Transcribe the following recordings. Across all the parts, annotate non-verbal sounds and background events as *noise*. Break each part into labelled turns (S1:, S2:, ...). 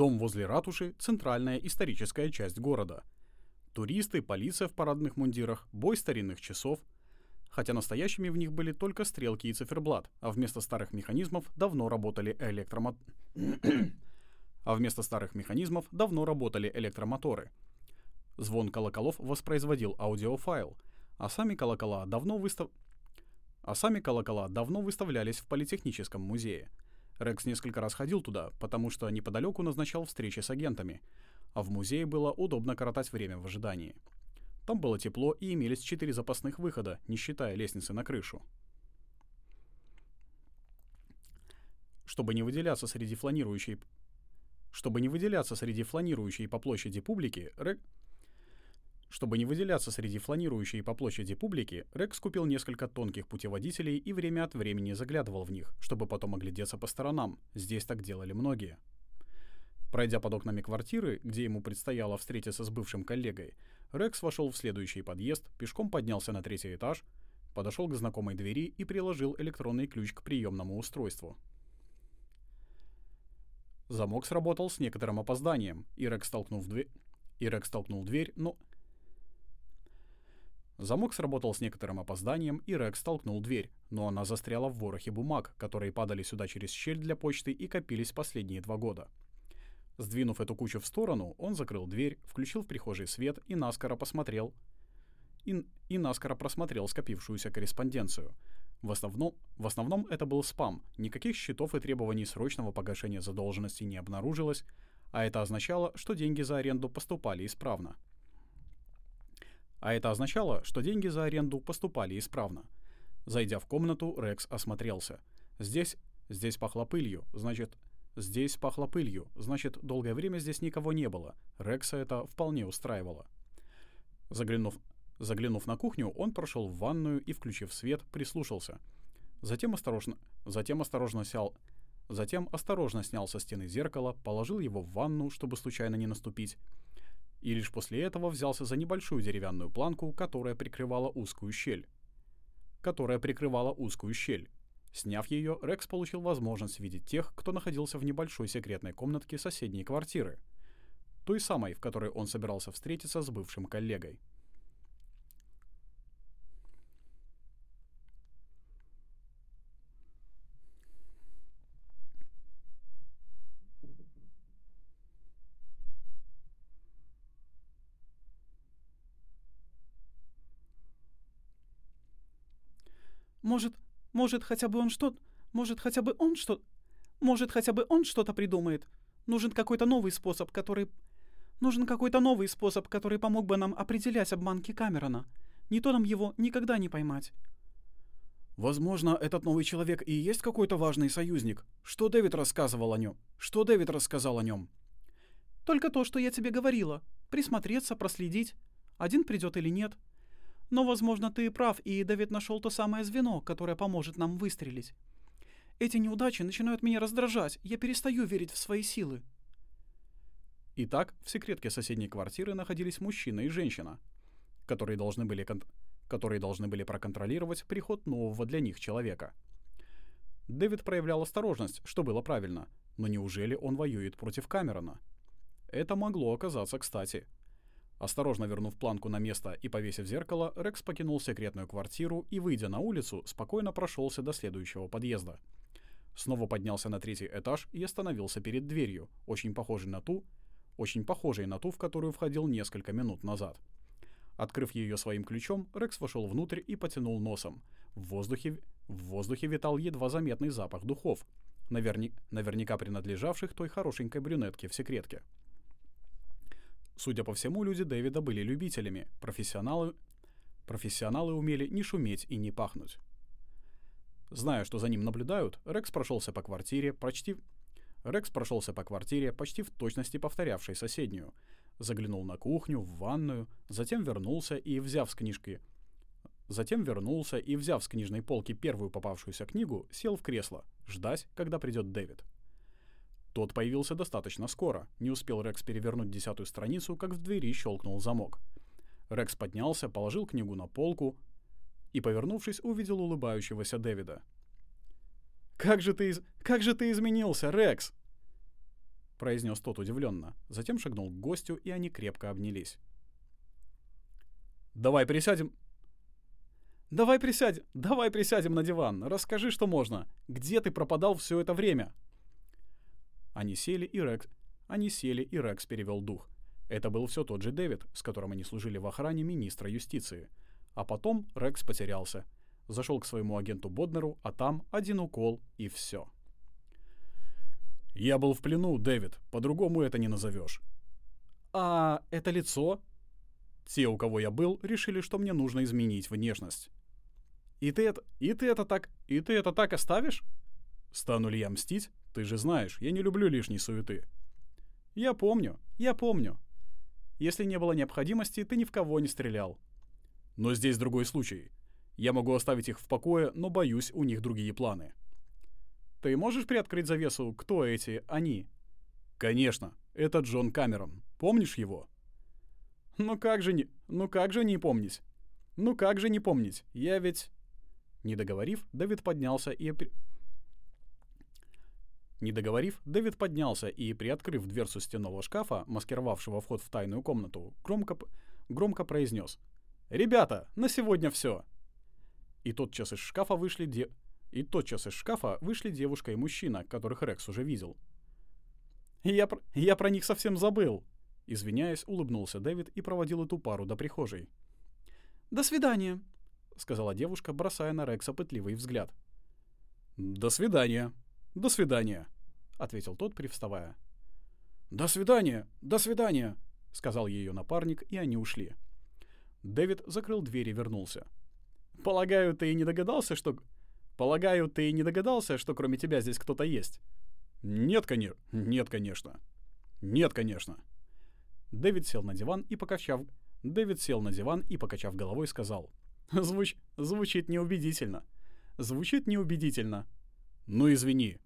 S1: Дом возле ратуши – центральная историческая часть города. Туристы, полиция в парадных мундирах, бой старинных часов. Хотя настоящими в них были только стрелки и циферблат, а вместо старых механизмов давно работали электромот... *clears throat* а вместо старых механизмов давно работали электромоторы. Звон колоколов воспроизводил аудиофайл, а сами колокола давно выстав... а сами колокола давно выставлялись в Политехническом музее. Рекс несколько раз ходил туда, потому что неподалеку назначал встречи с агентами, а в музее было удобно коротать время в ожидании. Там было тепло и имелись четыре запасных выхода, не считая лестницы на крышу. Чтобы не выделяться среди фланирующей чтобы не выделяться среди фланирующей по площади публики, Рек... Чтобы не выделяться среди фланирующей по площади публики, Рекс купил несколько тонких путеводителей и время от времени заглядывал в них, чтобы потом оглядеться по сторонам. Здесь так делали многие. Пройдя под окнами квартиры, где ему предстояло встретиться с бывшим коллегой, Рекс вошел в следующий подъезд, пешком поднялся на третий этаж, подошел к знакомой двери и приложил электронный ключ к приемному устройству. Замок сработал с некоторым опозданием, и Рекс столкнул, дверь, и Рекс столкнул дверь, но... Замок сработал с некоторым опозданием, и Рекс столкнул дверь, но она застряла в ворохе бумаг, которые падали сюда через щель для почты и копились последние два года. Сдвинув эту кучу в сторону, он закрыл дверь, включил в прихожей свет и наскоро посмотрел и, и наскоро просмотрел скопившуюся корреспонденцию — в основном, в основном это был спам, никаких счетов и требований срочного погашения задолженности не обнаружилось, а это означало, что деньги за аренду поступали исправно. А это означало, что деньги за аренду поступали исправно. Зайдя в комнату, Рекс осмотрелся. Здесь, здесь пахло пылью, значит, здесь пахло пылью, значит, долгое время здесь никого не было. Рекса это вполне устраивало. Заглянув, Заглянув на кухню, он прошел в ванную и, включив свет, прислушался. Затем осторожно, затем осторожно сел, затем осторожно снял со стены зеркало, положил его в ванну, чтобы случайно не наступить, и лишь после этого взялся за небольшую деревянную планку, которая прикрывала узкую щель. Которая прикрывала узкую щель. Сняв ее, Рекс получил возможность видеть тех, кто находился в небольшой секретной комнатке соседней квартиры. Той самой, в которой он собирался встретиться с бывшим коллегой.
S2: Может, может, хотя бы он что... Может, хотя бы он что... Может, хотя бы он что-то придумает. Нужен какой-то новый способ, который... Нужен какой-то новый способ, который помог бы нам определять обманки Камерона. Не то нам его никогда не поймать.
S1: Возможно, этот новый человек и есть какой-то важный союзник. Что Дэвид рассказывал о нем? Что Дэвид рассказал о нем?
S2: Только то, что я тебе говорила. Присмотреться, проследить. Один придет или нет. Но, возможно, ты прав, и Давид нашел то самое звено, которое поможет нам выстрелить. Эти неудачи начинают меня раздражать, я перестаю верить в свои силы.
S1: Итак, в секретке соседней квартиры находились мужчина и женщина, которые должны были, кон- которые должны были проконтролировать приход нового для них человека. Дэвид проявлял осторожность, что было правильно, но неужели он воюет против Камерона? Это могло оказаться кстати — Осторожно вернув планку на место и повесив зеркало, Рекс покинул секретную квартиру и, выйдя на улицу, спокойно прошелся до следующего подъезда. Снова поднялся на третий этаж и остановился перед дверью, очень похожей на ту, очень похожей на ту, в которую входил несколько минут назад. Открыв ее своим ключом, Рекс вошел внутрь и потянул носом. В воздухе, в воздухе витал едва заметный запах духов, наверни, наверняка принадлежавших той хорошенькой брюнетке в секретке. Судя по всему, люди Дэвида были любителями, профессионалы, профессионалы умели не шуметь и не пахнуть. Зная, что за ним наблюдают, Рекс прошелся по квартире, почти... Рекс прошелся по квартире, почти в точности повторявшей соседнюю. Заглянул на кухню, в ванную, затем вернулся и, взяв с книжки... Затем вернулся и, взяв с книжной полки первую попавшуюся книгу, сел в кресло, ждать, когда придет Дэвид. Тот появился достаточно скоро. Не успел Рекс перевернуть десятую страницу, как в двери щелкнул замок. Рекс поднялся, положил книгу на полку и, повернувшись, увидел улыбающегося Дэвида. «Как же ты, из... как же ты изменился, Рекс!» произнес тот удивленно. Затем шагнул к гостю, и они крепко обнялись. «Давай присядем». «Давай присядем, давай присядем на диван. Расскажи, что можно. Где ты пропадал все это время?» Они сели, и Рекс... Они сели, и Рекс перевел дух. Это был все тот же Дэвид, с которым они служили в охране министра юстиции. А потом Рекс потерялся. Зашел к своему агенту Боднеру, а там один укол, и все. «Я был в плену, Дэвид. По-другому это не назовешь». «А это лицо?» Те, у кого я был, решили, что мне нужно изменить внешность. «И ты это... И ты это так... И ты это так оставишь?» «Стану ли я мстить? Ты же знаешь, я не люблю лишней суеты». «Я помню, я помню. Если не было необходимости, ты ни в кого не стрелял». «Но здесь другой случай. Я могу оставить их в покое, но боюсь, у них другие планы». Ты можешь приоткрыть завесу, кто эти «они»?» «Конечно, это Джон Камерон. Помнишь его?» «Ну как же не... Ну как же не помнить? Ну как же не помнить? Я ведь...» Не договорив, Дэвид поднялся и... Не договорив, Дэвид поднялся и, приоткрыв дверцу стенного шкафа, маскировавшего вход в тайную комнату, громко, громко произнес «Ребята, на сегодня все!» И тотчас из шкафа вышли де... И тотчас из шкафа вышли девушка и мужчина, которых Рекс уже видел. «Я, про... я про них совсем забыл!» Извиняясь, улыбнулся Дэвид и проводил эту пару до прихожей. «До свидания!» — сказала девушка, бросая на Рекса пытливый взгляд. «До свидания! До свидания!» — ответил тот, привставая. «До свидания! До свидания!» — сказал ее напарник, и они ушли. Дэвид закрыл дверь и вернулся. «Полагаю, ты и не догадался, что Полагаю, ты не догадался, что кроме тебя здесь кто-то есть? Нет, конечно. Нет, конечно. Нет, конечно. Дэвид сел на диван и покачав... Дэвид сел на диван и, покачав головой, сказал. Звуч... Звучит неубедительно. Звучит неубедительно. Ну, извини.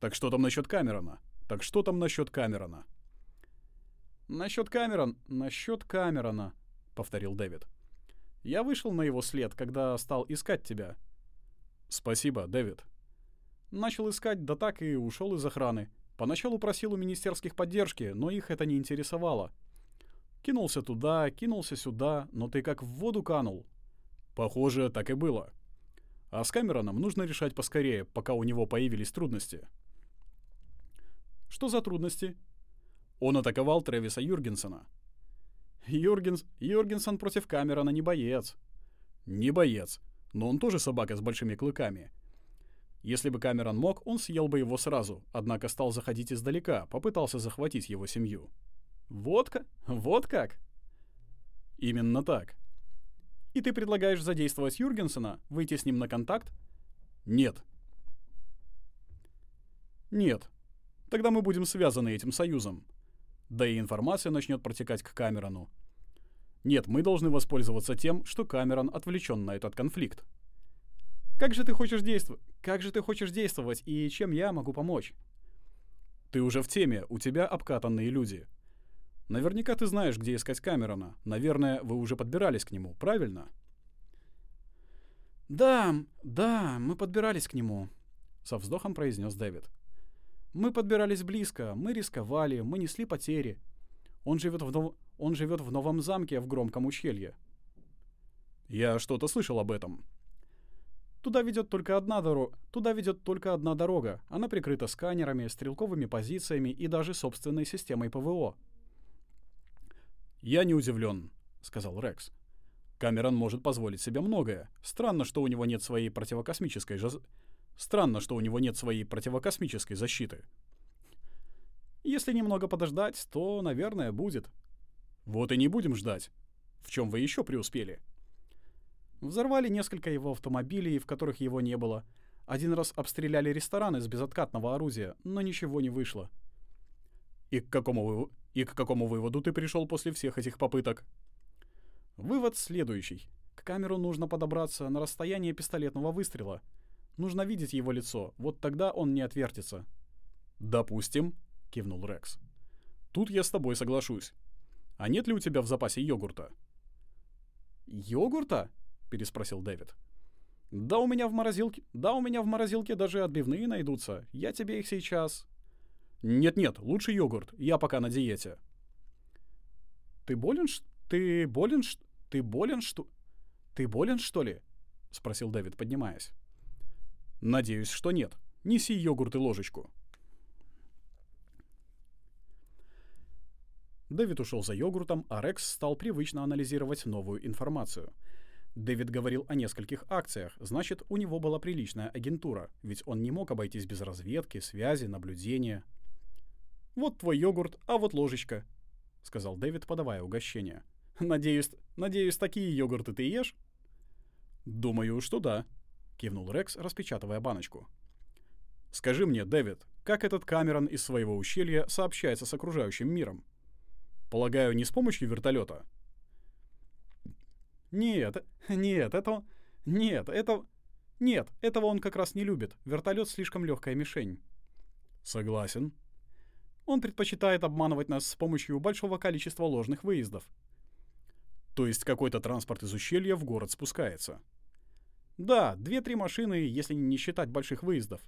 S1: Так что там насчет Камерона? Так что там насчет Камерона? Насчет Камерон... Насчет Камерона, повторил Дэвид. Я вышел на его след, когда стал искать тебя. «Спасибо, Дэвид». Начал искать, да так и ушел из охраны. Поначалу просил у министерских поддержки, но их это не интересовало. Кинулся туда, кинулся сюда, но ты как в воду канул. Похоже, так и было. А с Камероном нужно решать поскорее, пока у него появились трудности. Что за трудности? Он атаковал Трэвиса Юргенсона. Юргенс... Юргенсон против Камерона не боец. Не боец но он тоже собака с большими клыками. Если бы Камерон мог, он съел бы его сразу, однако стал заходить издалека, попытался захватить его семью. Водка? Вот как? Именно так. И ты предлагаешь задействовать Юргенсена, выйти с ним на контакт? Нет. Нет. Тогда мы будем связаны этим союзом. Да и информация начнет протекать к Камерону. Нет, мы должны воспользоваться тем, что Камерон отвлечен на этот конфликт. Как же ты хочешь действовать? Как же ты хочешь действовать и чем я могу помочь? Ты уже в теме, у тебя обкатанные люди. Наверняка ты знаешь, где искать Камерона. Наверное, вы уже подбирались к нему, правильно? Да, да, мы подбирались к нему, со вздохом произнес Дэвид. Мы подбирались близко, мы рисковали, мы несли потери. Он живет в, нов... Он живет в новом замке в громком ущелье. Я что-то слышал об этом. Туда ведет только одна дорога. Туда ведет только одна дорога. Она прикрыта сканерами, стрелковыми позициями и даже собственной системой ПВО. Я не удивлен, сказал Рекс. Камерон может позволить себе многое. Странно, что у него нет своей противокосмической жаз... Странно, что у него нет своей противокосмической защиты. Если немного подождать, то, наверное, будет, вот и не будем ждать. В чем вы еще преуспели? Взорвали несколько его автомобилей, в которых его не было. Один раз обстреляли ресторан из безоткатного орудия, но ничего не вышло. И к какому, вы... и к какому выводу ты пришел после всех этих попыток? Вывод следующий. К камеру нужно подобраться на расстояние пистолетного выстрела. Нужно видеть его лицо, вот тогда он не отвертится. «Допустим», — кивнул Рекс. «Тут я с тобой соглашусь. А нет ли у тебя в запасе йогурта? Йогурта? переспросил Дэвид. Да у меня в морозилке, да у меня в морозилке даже отбивные найдутся. Я тебе их сейчас. Нет-нет, лучше йогурт, я пока на диете.
S2: Ты болен, ш... ты болен, ш... ты болен, что... Ты болен, что ли? Спросил Дэвид, поднимаясь.
S1: Надеюсь, что нет. Неси йогурт и ложечку. Дэвид ушел за йогуртом, а Рекс стал привычно анализировать новую информацию. Дэвид говорил о нескольких акциях, значит, у него была приличная агентура, ведь он не мог обойтись без разведки, связи, наблюдения. «Вот твой йогурт, а вот ложечка», — сказал Дэвид, подавая угощение. «Надеюсь, надеюсь, такие йогурты ты ешь?» «Думаю, что да», — кивнул Рекс, распечатывая баночку. «Скажи мне, Дэвид, как этот Камерон из своего ущелья сообщается с окружающим миром?» Полагаю, не с помощью вертолета?
S2: Нет, нет, это... Нет, это... Нет, этого он как раз не любит. Вертолет слишком легкая мишень.
S1: Согласен.
S2: Он предпочитает обманывать нас с помощью большого количества ложных выездов.
S1: То есть какой-то транспорт из ущелья в город спускается?
S2: Да, две-три машины, если не считать больших выездов.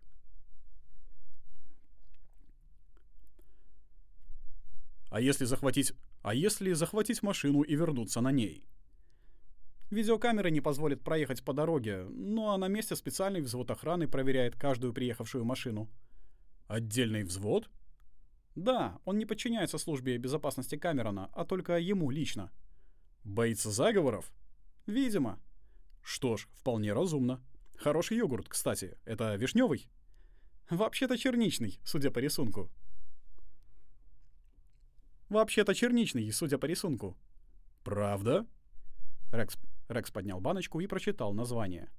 S1: А если захватить... А если захватить машину и вернуться на ней?
S2: Видеокамеры не позволят проехать по дороге, ну а на месте специальный взвод охраны проверяет каждую приехавшую машину.
S1: Отдельный взвод?
S2: Да, он не подчиняется службе безопасности Камерона, а только ему лично.
S1: Боится заговоров?
S2: Видимо.
S1: Что ж, вполне разумно. Хороший йогурт, кстати. Это вишневый?
S2: Вообще-то черничный, судя по рисунку. Вообще-то черничный, судя по рисунку.
S1: Правда?
S2: Рекс, Рекс поднял баночку и прочитал название.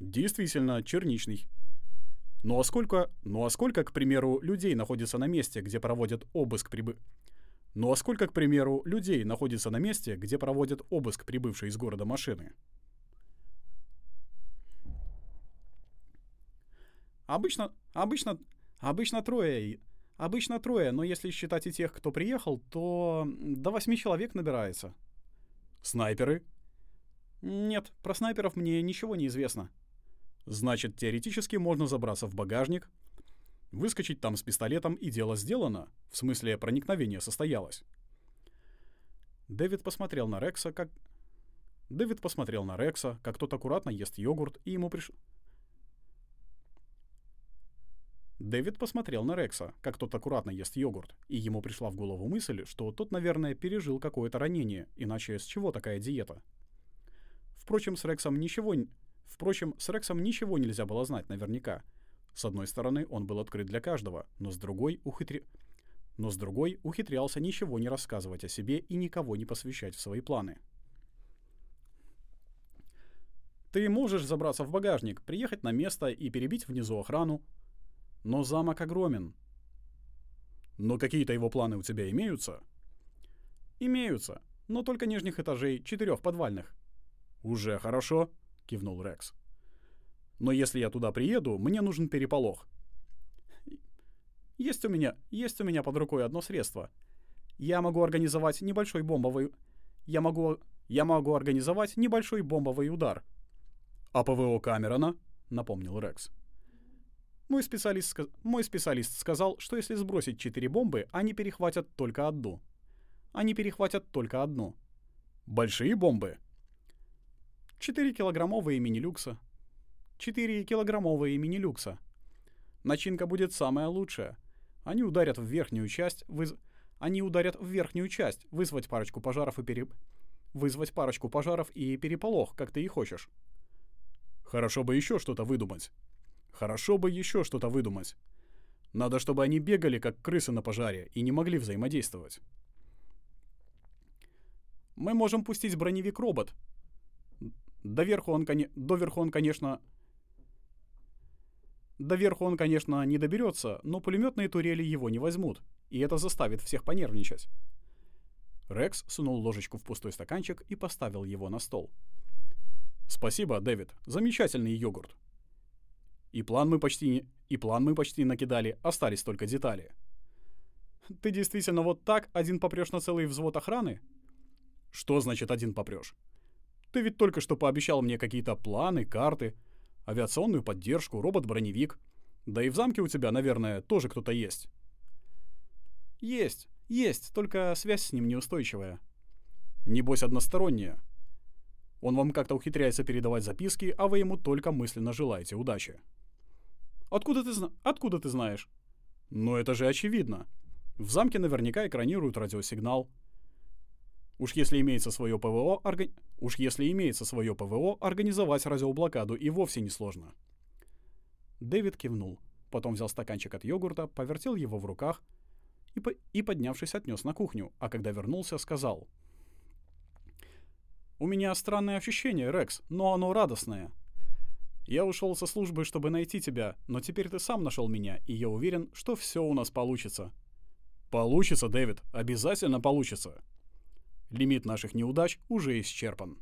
S1: Действительно, черничный. Ну а сколько, ну а сколько, к примеру, людей находится на месте, где проводят обыск прибы... Ну а сколько, к примеру, людей находится на месте, где проводят обыск прибывшей из города машины?
S2: Обычно, обычно, обычно трое, Обычно трое, но если считать и тех, кто приехал, то до восьми человек набирается.
S1: Снайперы?
S2: Нет, про снайперов мне ничего не известно.
S1: Значит, теоретически можно забраться в багажник, выскочить там с пистолетом, и дело сделано. В смысле, проникновение состоялось.
S2: Дэвид посмотрел на Рекса, как... Дэвид посмотрел на Рекса, как тот аккуратно ест йогурт, и ему пришло... Дэвид посмотрел на Рекса, как тот аккуратно ест йогурт, и ему пришла в голову мысль, что тот, наверное, пережил какое-то ранение, иначе с чего такая диета? Впрочем, с Рексом ничего... Впрочем, с Рексом ничего нельзя было знать наверняка. С одной стороны, он был открыт для каждого, но с другой ухитри... Но с другой ухитрялся ничего не рассказывать о себе и никого не посвящать в свои планы. Ты можешь забраться в багажник, приехать на место и перебить внизу охрану, но замок огромен.
S1: Но какие-то его планы у тебя имеются?
S2: Имеются, но только нижних этажей, четырех подвальных.
S1: Уже хорошо, кивнул Рекс. Но если я туда приеду, мне нужен переполох.
S2: Есть у меня, есть у меня под рукой одно средство. Я могу организовать небольшой бомбовый... Я могу... Я могу организовать небольшой бомбовый удар.
S1: А ПВО Камерона? Напомнил Рекс.
S2: Мой специалист, мой специалист сказал, что если сбросить четыре бомбы, они перехватят только одну. Они перехватят только одну.
S1: Большие бомбы?
S2: Четыре килограммовые мини-люкса. Четыре килограммовые мини-люкса. Начинка будет самая лучшая. Они ударят в верхнюю часть, выз... Они ударят в верхнюю часть, вызвать парочку пожаров и пере... Вызвать парочку пожаров и переполох, как ты и хочешь.
S1: Хорошо бы еще что-то выдумать. Хорошо бы еще что-то выдумать. Надо, чтобы они бегали, как крысы на пожаре, и не могли взаимодействовать.
S2: Мы можем пустить броневик-робот. Доверху он. Доверху он, конечно... Доверху он, конечно, не доберется, но пулеметные турели его не возьмут, и это заставит всех понервничать. Рекс сунул ложечку в пустой стаканчик и поставил его на стол.
S1: «Спасибо, Дэвид. Замечательный йогурт. И план мы почти, и план мы почти накидали, остались только детали.
S2: Ты действительно вот так один попрешь на целый взвод охраны?
S1: Что значит один попрешь? Ты ведь только что пообещал мне какие-то планы, карты, авиационную поддержку, робот-броневик. Да и в замке у тебя, наверное, тоже кто-то есть. Есть, есть, только связь с ним неустойчивая. Небось односторонняя. Он вам как-то ухитряется передавать записки, а вы ему только мысленно желаете удачи. Откуда ты, зна... Откуда ты знаешь? Ну это же очевидно. В замке наверняка экранируют радиосигнал. Уж если имеется свое ПВО, орга... Уж если имеется свое ПВО, организовать радиоблокаду и вовсе не сложно. Дэвид кивнул, потом взял стаканчик от йогурта, повертел его в руках и, по... и поднявшись, отнес на кухню, а когда вернулся, сказал. «У меня странное ощущение, Рекс, но оно радостное. Я ушел со службы, чтобы найти тебя, но теперь ты сам нашел меня, и я уверен, что все у нас получится». «Получится, Дэвид, обязательно получится!» Лимит наших неудач уже исчерпан.